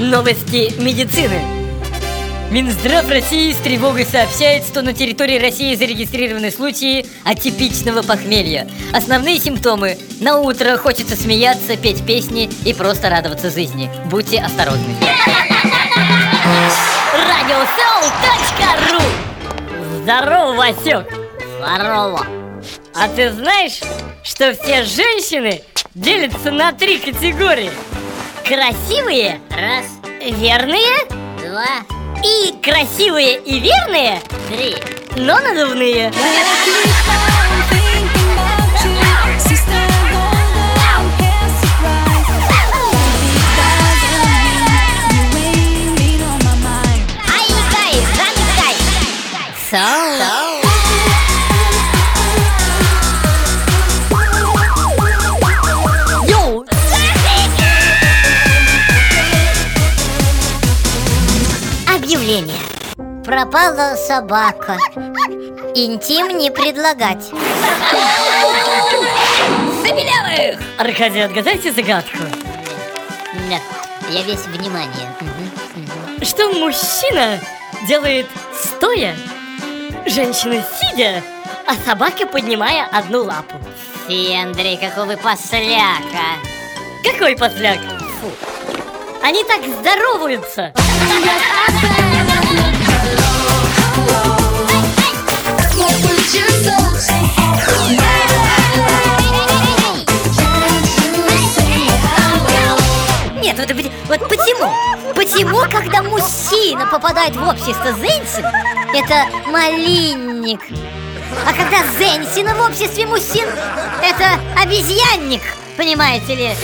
Новости медицины. Минздрав России с тревогой сообщает, что на территории России зарегистрированы случаи атипичного похмелья. Основные симптомы – на утро хочется смеяться, петь песни и просто радоваться жизни. Будьте осторожны. Радиосоу.ру Здорово, Васек! Здорово. А ты знаешь, что все женщины делятся на три категории? Красивые, Раз, верные два, и красивые и верные, три. но надувные. Ай, кайф, Объявление. Пропала собака. Интим не предлагать. Забелявых! Аркадий, отгадайте загадку. Нет, я весь внимание. Что мужчина делает стоя, женщина сидя, а собака поднимая одну лапу? Фи, Андрей, какой вы посляка. Какой посляк? Фу. Они так здороваются. Нет, вот, вот почему? Почему, когда мужчина попадает в общество женщин, это малинник? А когда женщина в обществе мужчин, это обезьянник, понимаете ли?